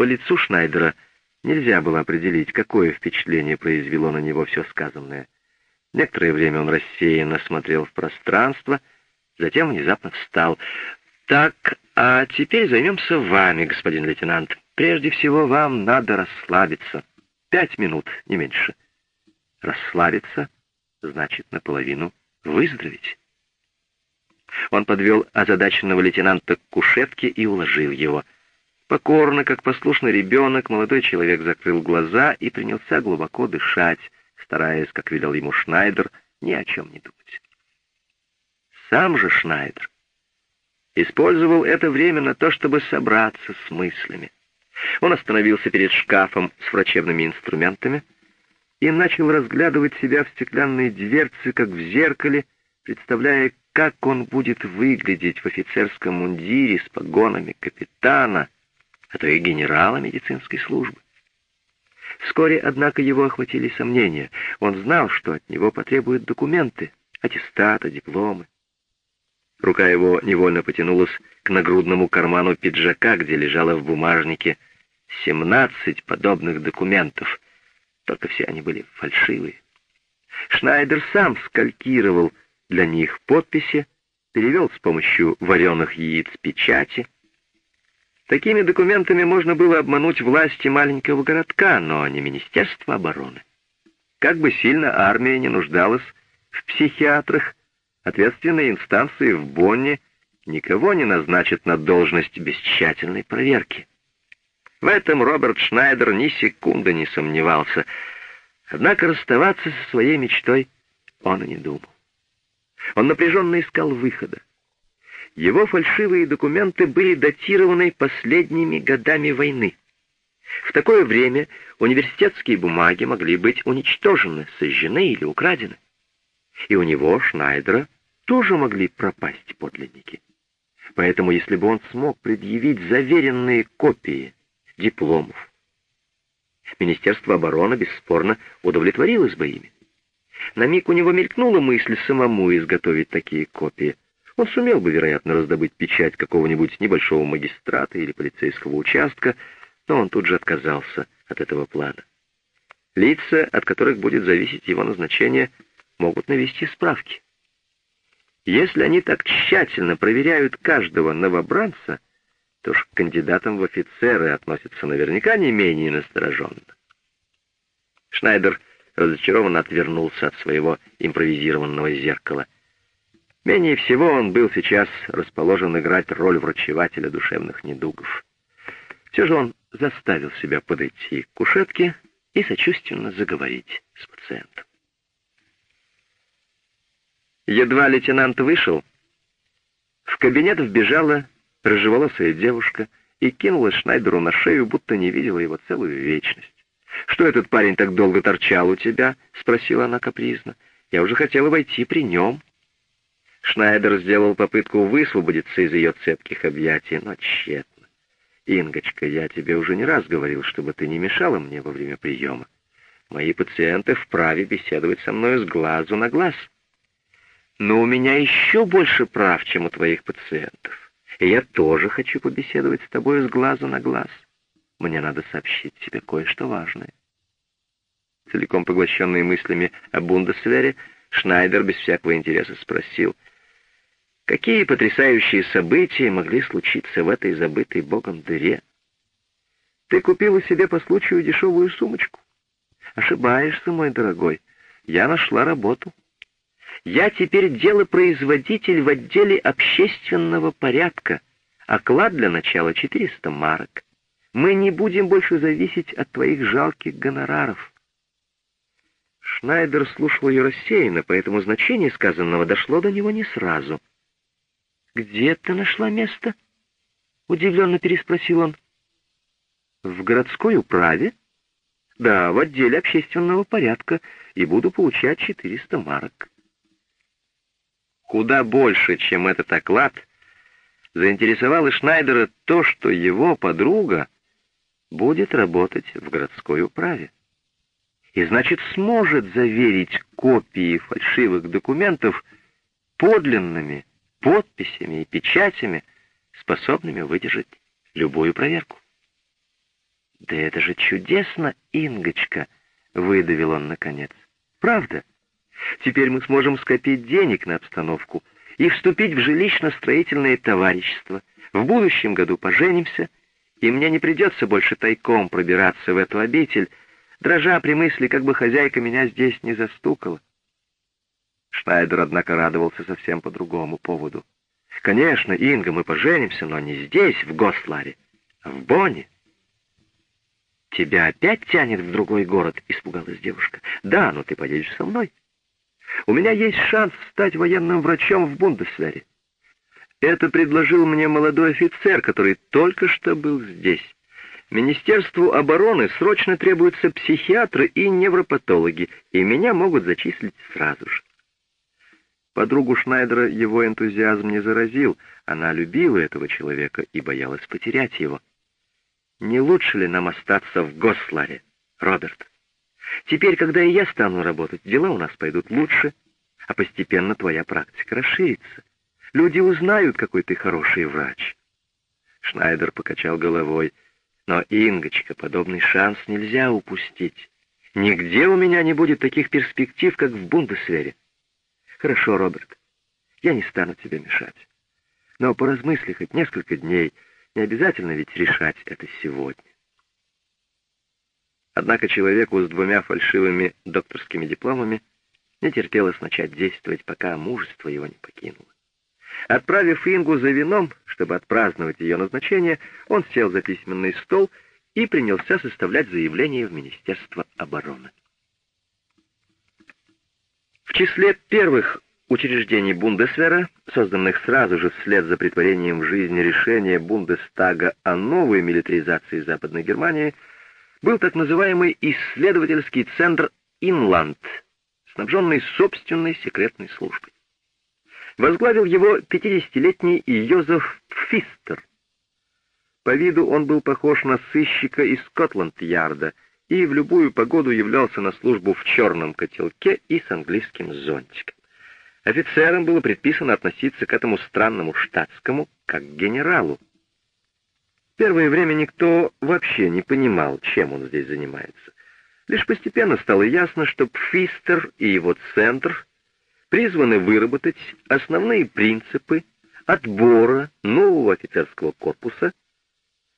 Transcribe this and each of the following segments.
По лицу Шнайдера нельзя было определить, какое впечатление произвело на него все сказанное. Некоторое время он рассеянно смотрел в пространство, затем внезапно встал. «Так, а теперь займемся вами, господин лейтенант. Прежде всего, вам надо расслабиться. Пять минут, не меньше». «Расслабиться» значит наполовину выздороветь. Он подвел озадаченного лейтенанта к кушетке и уложил его. Покорно, как послушный ребенок, молодой человек закрыл глаза и принялся глубоко дышать, стараясь, как велел ему Шнайдер, ни о чем не думать. Сам же Шнайдер использовал это время на то, чтобы собраться с мыслями. Он остановился перед шкафом с врачебными инструментами и начал разглядывать себя в стеклянные дверцы, как в зеркале, представляя, как он будет выглядеть в офицерском мундире с погонами капитана, а то и генерала медицинской службы. Вскоре, однако, его охватили сомнения. Он знал, что от него потребуют документы, аттестаты, дипломы. Рука его невольно потянулась к нагрудному карману пиджака, где лежало в бумажнике 17 подобных документов. Только все они были фальшивые. Шнайдер сам скалькировал для них подписи, перевел с помощью вареных яиц печати — Такими документами можно было обмануть власти маленького городка, но не Министерство обороны. Как бы сильно армия не нуждалась в психиатрах, ответственные инстанции в Бонне никого не назначат на должность без тщательной проверки. В этом Роберт Шнайдер ни секунды не сомневался. Однако расставаться со своей мечтой он и не думал. Он напряженно искал выхода. Его фальшивые документы были датированы последними годами войны. В такое время университетские бумаги могли быть уничтожены, сожжены или украдены. И у него, Шнайдера, тоже могли пропасть подлинники. Поэтому, если бы он смог предъявить заверенные копии дипломов, Министерство обороны бесспорно удовлетворилось бы ими. На миг у него мелькнула мысль самому изготовить такие копии — он сумел бы, вероятно, раздобыть печать какого-нибудь небольшого магистрата или полицейского участка, но он тут же отказался от этого плана. Лица, от которых будет зависеть его назначение, могут навести справки. Если они так тщательно проверяют каждого новобранца, то ж к кандидатам в офицеры относятся наверняка не менее настороженно. Шнайдер разочарованно отвернулся от своего импровизированного зеркала — Менее всего он был сейчас расположен играть роль врачевателя душевных недугов. Все же он заставил себя подойти к кушетке и сочувственно заговорить с пациентом. Едва лейтенант вышел, в кабинет вбежала рыжеволосая девушка и кинула Шнайдеру на шею, будто не видела его целую вечность. «Что этот парень так долго торчал у тебя?» — спросила она капризно. «Я уже хотела войти при нем». Шнайдер сделал попытку высвободиться из ее цепких объятий, но тщетно. «Ингочка, я тебе уже не раз говорил, чтобы ты не мешала мне во время приема. Мои пациенты вправе беседовать со мной с глазу на глаз. Но у меня еще больше прав, чем у твоих пациентов. И я тоже хочу побеседовать с тобой с глазу на глаз. Мне надо сообщить тебе кое-что важное». Целиком поглощенный мыслями о Бундесвере, Шнайдер без всякого интереса спросил — Какие потрясающие события могли случиться в этой забытой Богом дыре? Ты купила себе по случаю дешевую сумочку. Ошибаешься, мой дорогой. Я нашла работу. Я теперь делопроизводитель в отделе общественного порядка. Оклад для начала 400 марок. Мы не будем больше зависеть от твоих жалких гонораров. Шнайдер слушал ее рассеянно, поэтому значение сказанного дошло до него не сразу — «Где ты нашла место?» — удивленно переспросил он. «В городской управе?» «Да, в отделе общественного порядка, и буду получать 400 марок». Куда больше, чем этот оклад, заинтересовало Шнайдера то, что его подруга будет работать в городской управе. И значит, сможет заверить копии фальшивых документов подлинными подписями и печатями, способными выдержать любую проверку. «Да это же чудесно, Ингочка!» — выдавил он наконец. «Правда? Теперь мы сможем скопить денег на обстановку и вступить в жилищно-строительное товарищество. В будущем году поженимся, и мне не придется больше тайком пробираться в эту обитель, дрожа при мысли, как бы хозяйка меня здесь не застукала. Шнайдер, однако, радовался совсем по другому поводу. «Конечно, Инга, мы поженимся, но не здесь, в Госларе, а в Бонне». «Тебя опять тянет в другой город?» — испугалась девушка. «Да, но ты поедешь со мной. У меня есть шанс стать военным врачом в Бундесвере. Это предложил мне молодой офицер, который только что был здесь. Министерству обороны срочно требуются психиатры и невропатологи, и меня могут зачислить сразу же. Подругу Шнайдера его энтузиазм не заразил, она любила этого человека и боялась потерять его. Не лучше ли нам остаться в Госларе, Роберт? Теперь, когда и я стану работать, дела у нас пойдут лучше, а постепенно твоя практика расширится. Люди узнают, какой ты хороший врач. Шнайдер покачал головой. Но, Ингочка, подобный шанс нельзя упустить. Нигде у меня не будет таких перспектив, как в Бундесвере. Хорошо, Роберт, я не стану тебе мешать. Но поразмысли хоть несколько дней, не обязательно ведь решать это сегодня. Однако человеку с двумя фальшивыми докторскими дипломами не терпелось начать действовать, пока мужество его не покинуло. Отправив Ингу за вином, чтобы отпраздновать ее назначение, он сел за письменный стол и принялся составлять заявление в Министерство обороны. В числе первых учреждений Бундесвера, созданных сразу же вслед за притворением в жизнь решения Бундестага о новой милитаризации Западной Германии, был так называемый исследовательский центр «Инланд», снабженный собственной секретной службой. Возглавил его 50-летний Йозеф Пфистер. По виду он был похож на сыщика из Скотланд-Ярда и в любую погоду являлся на службу в черном котелке и с английским зонтиком. Офицерам было предписано относиться к этому странному штатскому как к генералу. Первое время никто вообще не понимал, чем он здесь занимается. Лишь постепенно стало ясно, что Пфистер и его центр призваны выработать основные принципы отбора нового офицерского корпуса,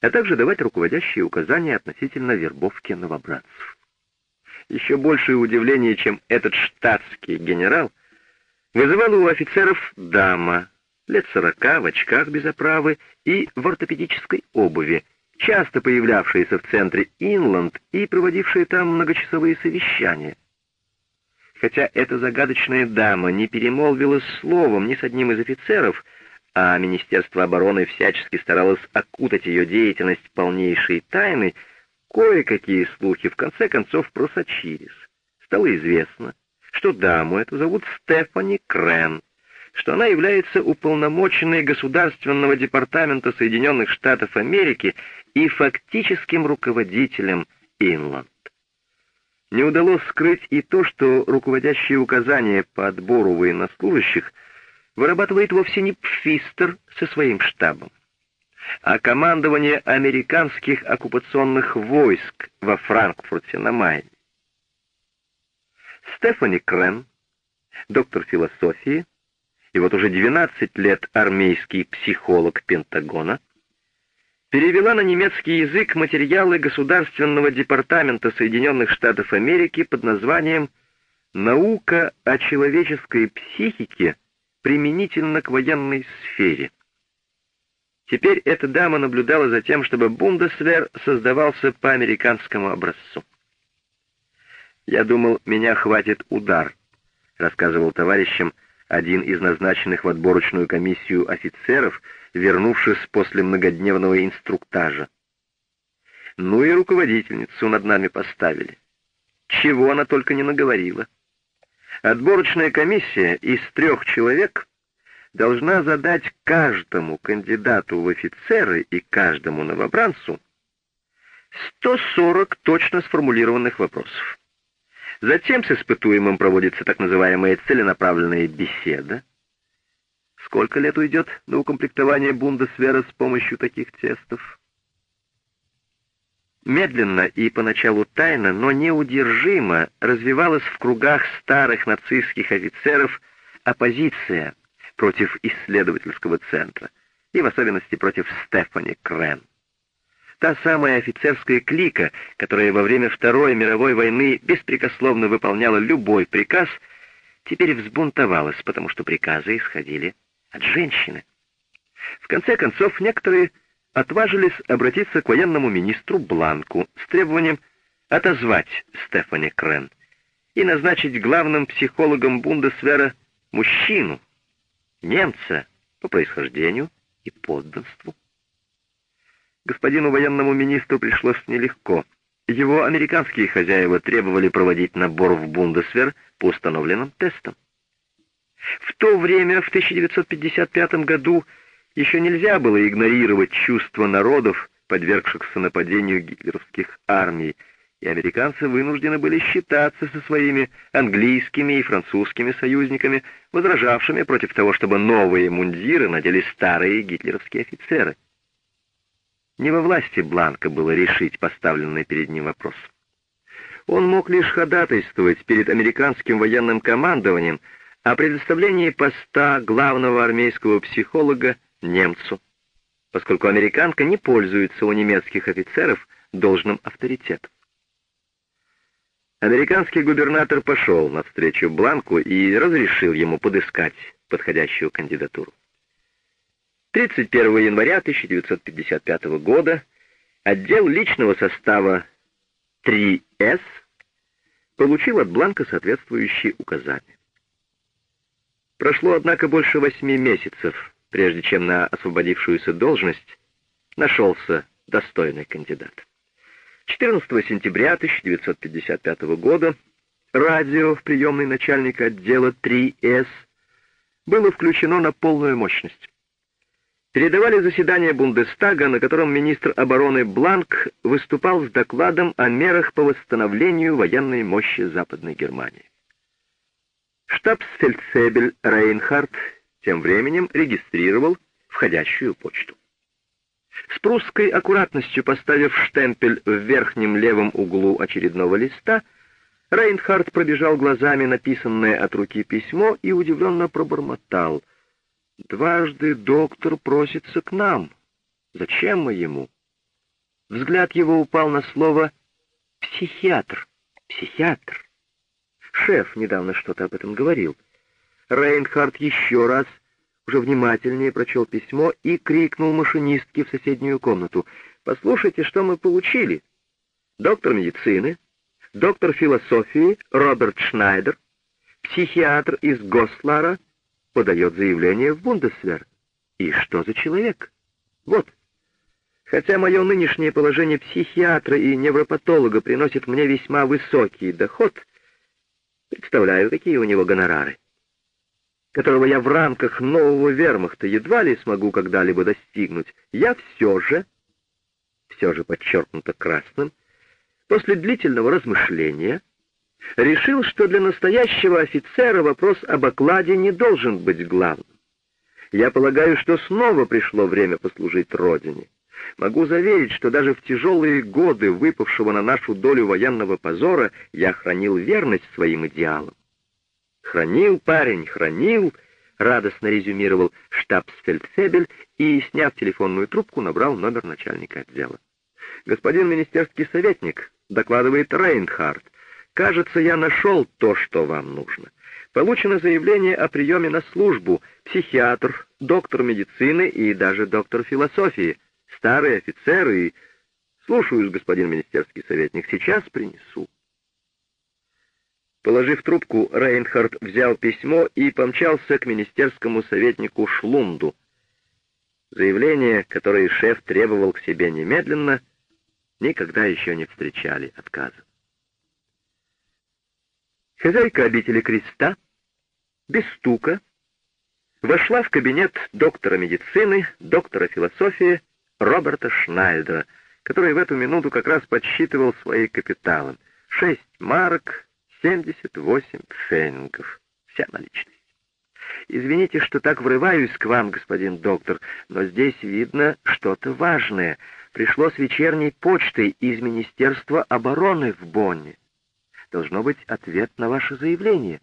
а также давать руководящие указания относительно вербовки новобранцев. Еще большее удивление, чем этот штатский генерал, вызывала у офицеров дама, лет сорока, в очках без оправы и в ортопедической обуви, часто появлявшаяся в центре Инланд и проводившая там многочасовые совещания. Хотя эта загадочная дама не перемолвила словом ни с одним из офицеров, а Министерство обороны всячески старалось окутать ее деятельность полнейшей тайны, кое-какие слухи в конце концов просочились. Стало известно, что даму эту зовут Стефани Крен, что она является уполномоченной Государственного департамента Соединенных Штатов Америки и фактическим руководителем Инланд. Не удалось скрыть и то, что руководящие указания по отбору военнослужащих вырабатывает вовсе не Пфистер со своим штабом, а командование американских оккупационных войск во Франкфурте на Майне. Стефани Крен, доктор философии, и вот уже 12 лет армейский психолог Пентагона, перевела на немецкий язык материалы Государственного департамента Соединенных Штатов Америки под названием «Наука о человеческой психике применительно к военной сфере». Теперь эта дама наблюдала за тем, чтобы Бундесвер создавался по американскому образцу. «Я думал, меня хватит удар», — рассказывал товарищам один из назначенных в отборочную комиссию офицеров — вернувшись после многодневного инструктажа. Ну и руководительницу над нами поставили. Чего она только не наговорила. Отборочная комиссия из трех человек должна задать каждому кандидату в офицеры и каждому новобранцу 140 точно сформулированных вопросов. Затем с испытуемым проводится так называемая целенаправленная беседа, Сколько лет уйдет на укомплектование Бундесвера с помощью таких тестов? Медленно и поначалу тайно, но неудержимо развивалась в кругах старых нацистских офицеров оппозиция против исследовательского центра, и в особенности против Стефани Крен. Та самая офицерская клика, которая во время Второй мировой войны беспрекословно выполняла любой приказ, теперь взбунтовалась, потому что приказы исходили от женщины. В конце концов, некоторые отважились обратиться к военному министру Бланку с требованием отозвать Стефани Крен и назначить главным психологом Бундесвера мужчину, немца по происхождению и подданству. Господину военному министру пришлось нелегко. Его американские хозяева требовали проводить набор в Бундесвер по установленным тестам. В то время, в 1955 году, еще нельзя было игнорировать чувства народов, подвергшихся нападению гитлеровских армий, и американцы вынуждены были считаться со своими английскими и французскими союзниками, возражавшими против того, чтобы новые мундиры надели старые гитлеровские офицеры. Не во власти Бланка было решить поставленный перед ним вопрос. Он мог лишь ходатайствовать перед американским военным командованием о предоставлении поста главного армейского психолога немцу, поскольку американка не пользуется у немецких офицеров должным авторитетом. Американский губернатор пошел навстречу Бланку и разрешил ему подыскать подходящую кандидатуру. 31 января 1955 года отдел личного состава 3С получил от Бланка соответствующие указания. Прошло, однако, больше восьми месяцев прежде чем на освободившуюся должность нашелся достойный кандидат. 14 сентября 1955 года радио в приемной начальника отдела 3С было включено на полную мощность. Передавали заседание Бундестага, на котором министр обороны Бланк выступал с докладом о мерах по восстановлению военной мощи Западной Германии. Штабсфельдфебель Рейнхард тем временем регистрировал входящую почту. С прусской аккуратностью поставив штемпель в верхнем левом углу очередного листа, Рейнхард пробежал глазами написанное от руки письмо и удивленно пробормотал. «Дважды доктор просится к нам. Зачем мы ему?» Взгляд его упал на слово «психиатр». «Психиатр». Шеф недавно что-то об этом говорил. Рейнхард еще раз уже внимательнее прочел письмо и крикнул машинистке в соседнюю комнату. «Послушайте, что мы получили. Доктор медицины, доктор философии Роберт Шнайдер, психиатр из Гослара, подает заявление в Бундесвер. И что за человек? Вот. Хотя мое нынешнее положение психиатра и невропатолога приносит мне весьма высокий доход, представляю, какие у него гонорары которого я в рамках нового вермахта едва ли смогу когда-либо достигнуть, я все же, все же подчеркнуто красным, после длительного размышления, решил, что для настоящего офицера вопрос об окладе не должен быть главным. Я полагаю, что снова пришло время послужить Родине. Могу заверить, что даже в тяжелые годы выпавшего на нашу долю военного позора я хранил верность своим идеалам. «Хранил парень, хранил», — радостно резюмировал штабсфельдфебель и, сняв телефонную трубку, набрал номер начальника отдела. «Господин министерский советник», — докладывает Рейнхард, — «кажется, я нашел то, что вам нужно. Получено заявление о приеме на службу. Психиатр, доктор медицины и даже доктор философии, старый офицер и... Слушаюсь, господин министерский советник, сейчас принесу». Положив трубку, Рейнхард взял письмо и помчался к министерскому советнику Шлунду. Заявление, которое шеф требовал к себе немедленно, никогда еще не встречали отказа. Хозяйка обители креста, без стука, вошла в кабинет доктора медицины, доктора философии Роберта Шнайдера, который в эту минуту как раз подсчитывал свои капиталы. Шесть марок, 78 пфеннингов. Вся наличность. Извините, что так врываюсь к вам, господин доктор, но здесь видно что-то важное. Пришло с вечерней почтой из Министерства обороны в Бонне. Должно быть ответ на ваше заявление.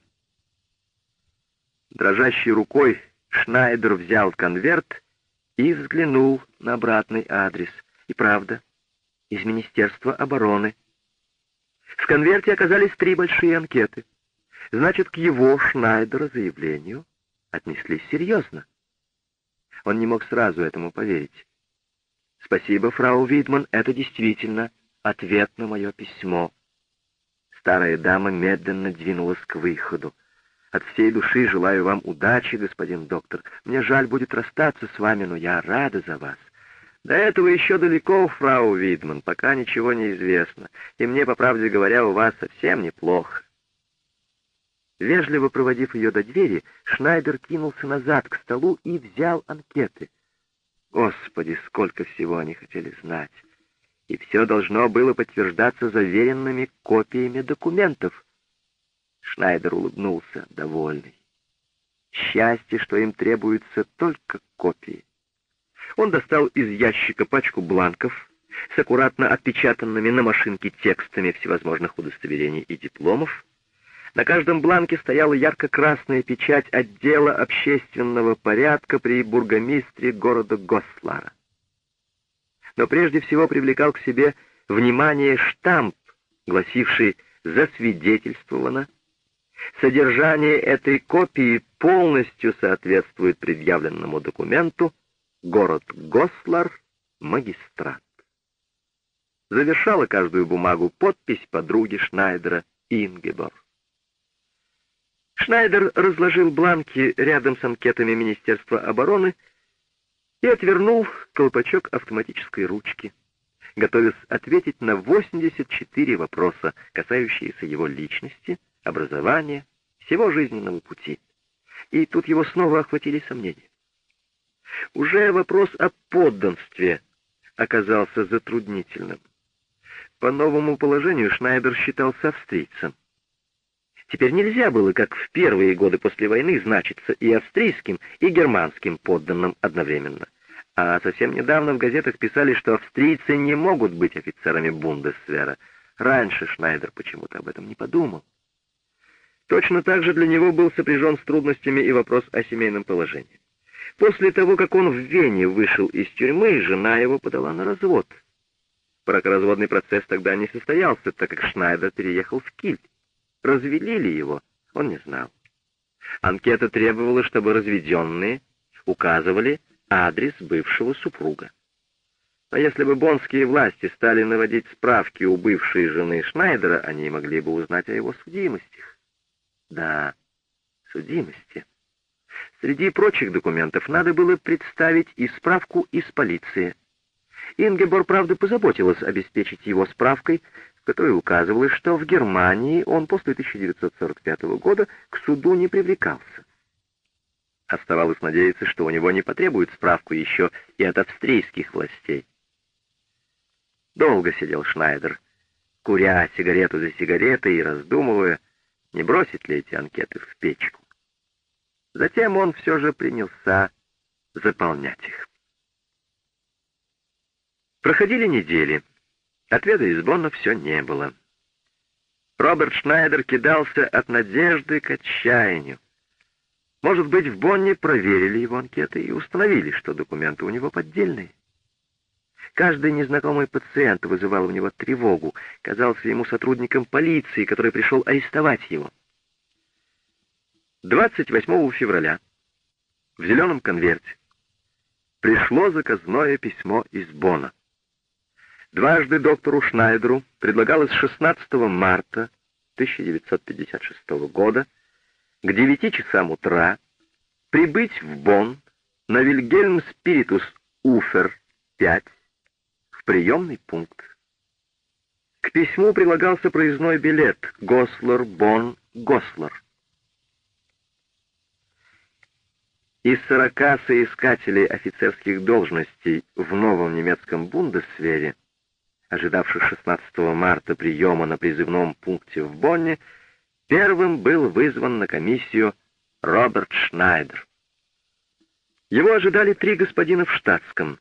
Дрожащей рукой Шнайдер взял конверт и взглянул на обратный адрес. И правда, из Министерства обороны. В конверте оказались три большие анкеты. Значит, к его, Шнайдера, заявлению отнеслись серьезно. Он не мог сразу этому поверить. «Спасибо, фрау Видман, это действительно ответ на мое письмо». Старая дама медленно двинулась к выходу. «От всей души желаю вам удачи, господин доктор. Мне жаль будет расстаться с вами, но я рада за вас. До этого еще далеко, фрау Видман, пока ничего не известно. И мне, по правде говоря, у вас совсем неплохо. Вежливо проводив ее до двери, Шнайдер кинулся назад к столу и взял анкеты. Господи, сколько всего они хотели знать! И все должно было подтверждаться заверенными копиями документов. Шнайдер улыбнулся, довольный. Счастье, что им требуются только копии. Он достал из ящика пачку бланков с аккуратно отпечатанными на машинке текстами всевозможных удостоверений и дипломов, на каждом бланке стояла ярко-красная печать отдела общественного порядка при бургомистре города Гослара. Но прежде всего привлекал к себе внимание штамп, гласивший «засвидетельствовано». Содержание этой копии полностью соответствует предъявленному документу «Город Гослар, магистрат». Завершала каждую бумагу подпись подруги Шнайдера Ингебор. Шнайдер разложил бланки рядом с анкетами Министерства обороны и отвернул колпачок автоматической ручки, готовясь ответить на 84 вопроса, касающиеся его личности, образования, всего жизненного пути. И тут его снова охватили сомнения. Уже вопрос о подданстве оказался затруднительным. По новому положению Шнайдер считался австрийцем. Теперь нельзя было, как в первые годы после войны, значиться и австрийским, и германским подданным одновременно. А совсем недавно в газетах писали, что австрийцы не могут быть офицерами Бундесвера. Раньше Шнайдер почему-то об этом не подумал. Точно так же для него был сопряжен с трудностями и вопрос о семейном положении. После того, как он в Вене вышел из тюрьмы, жена его подала на развод. Бракоразводный процесс тогда не состоялся, так как Шнайдер переехал в Киль. Развели ли его, он не знал. Анкета требовала, чтобы разведенные указывали адрес бывшего супруга. Но если бы бонские власти стали наводить справки у бывшей жены Шнайдера, они могли бы узнать о его судимостях. Да, судимости. Среди прочих документов надо было представить и справку из полиции. Ингебор, правда, позаботилась обеспечить его справкой, которой указывалось, что в Германии он после 1945 года к суду не привлекался. Оставалось надеяться, что у него не потребуют справку еще и от австрийских властей. Долго сидел Шнайдер, куря сигарету за сигаретой и раздумывая, не бросить ли эти анкеты в печку. Затем он все же принялся заполнять их. Проходили недели. Ответа из Бонна все не было. Роберт Шнайдер кидался от надежды к отчаянию. Может быть, в Бонне проверили его анкеты и установили, что документы у него поддельные. Каждый незнакомый пациент вызывал у него тревогу, казался ему сотрудником полиции, который пришел арестовать его. 28 февраля в зеленом конверте пришло заказное письмо из Бона. Дважды доктору Шнайдеру предлагалось 16 марта 1956 года к 9 часам утра прибыть в Бонн на Вильгельм Спиритус Уфер 5 в приемный пункт. К письму прилагался проездной билет Гослер, Бонн, Гослер. Из 40 соискателей офицерских должностей в новом немецком бундесвере ожидавших 16 марта приема на призывном пункте в Бонне, первым был вызван на комиссию Роберт Шнайдер. Его ожидали три господина в штатском.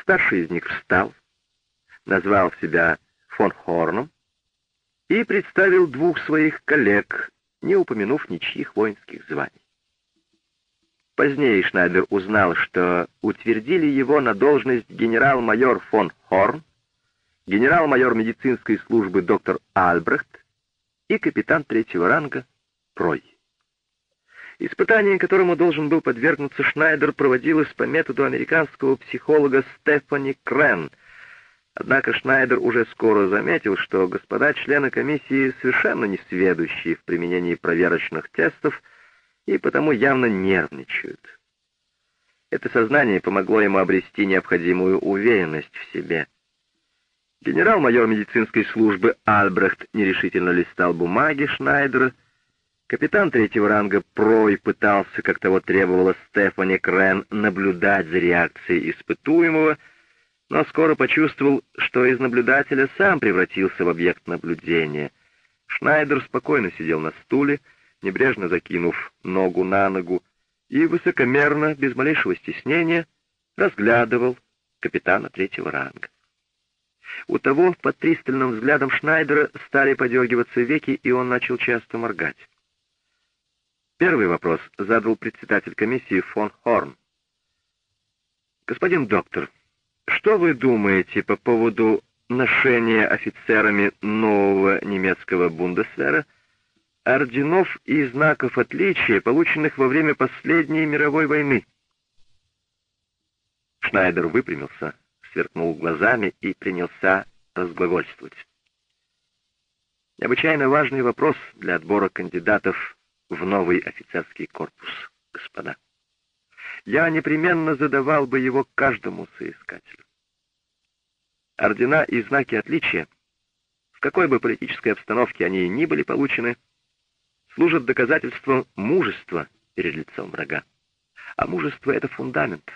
Старший из них встал, назвал себя фон Хорном и представил двух своих коллег, не упомянув ничьих воинских званий. Позднее Шнайдер узнал, что утвердили его на должность генерал-майор фон Хорн, генерал-майор медицинской службы доктор Альбрехт и капитан третьего ранга Прой. Испытание, которому должен был подвергнуться Шнайдер, проводилось по методу американского психолога Стефани Крен. Однако Шнайдер уже скоро заметил, что господа члены комиссии совершенно не сведущие в применении проверочных тестов и потому явно нервничают. Это сознание помогло ему обрести необходимую уверенность в себе. Генерал-майор медицинской службы Альбрехт нерешительно листал бумаги Шнайдера, Капитан третьего ранга Прой пытался, как того требовала Стефани Крен, наблюдать за реакцией испытуемого, но скоро почувствовал, что из наблюдателя сам превратился в объект наблюдения. Шнайдер спокойно сидел на стуле, небрежно закинув ногу на ногу, и высокомерно, без малейшего стеснения, разглядывал капитана третьего ранга. У того под пристальным взглядом Шнайдера стали подергиваться веки, и он начал часто моргать. Первый вопрос задал председатель комиссии фон Хорн. «Господин доктор, что вы думаете по поводу ношения офицерами нового немецкого бундесвера орденов и знаков отличия, полученных во время последней мировой войны?» Шнайдер выпрямился, сверкнул глазами и принялся разглагольствовать. Необычайно важный вопрос для отбора кандидатов в новый офицерский корпус, господа. Я непременно задавал бы его каждому соискателю. Ордена и знаки отличия, в какой бы политической обстановке они ни были получены, служат доказательством мужества перед лицом врага. А мужество — это фундамент,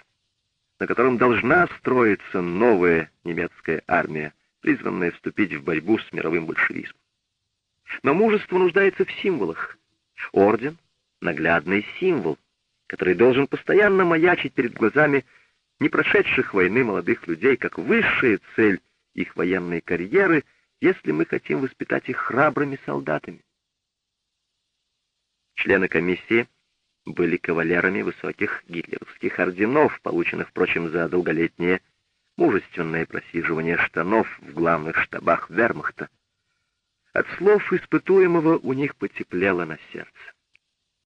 на котором должна строиться новая немецкая армия, призванная вступить в борьбу с мировым большевизмом. Но мужество нуждается в символах, Орден — наглядный символ, который должен постоянно маячить перед глазами не прошедших войны молодых людей, как высшая цель их военной карьеры, если мы хотим воспитать их храбрыми солдатами. Члены комиссии были кавалерами высоких гитлеровских орденов, полученных, впрочем, за долголетнее мужественное просиживание штанов в главных штабах вермахта. От слов испытуемого у них потеплело на сердце.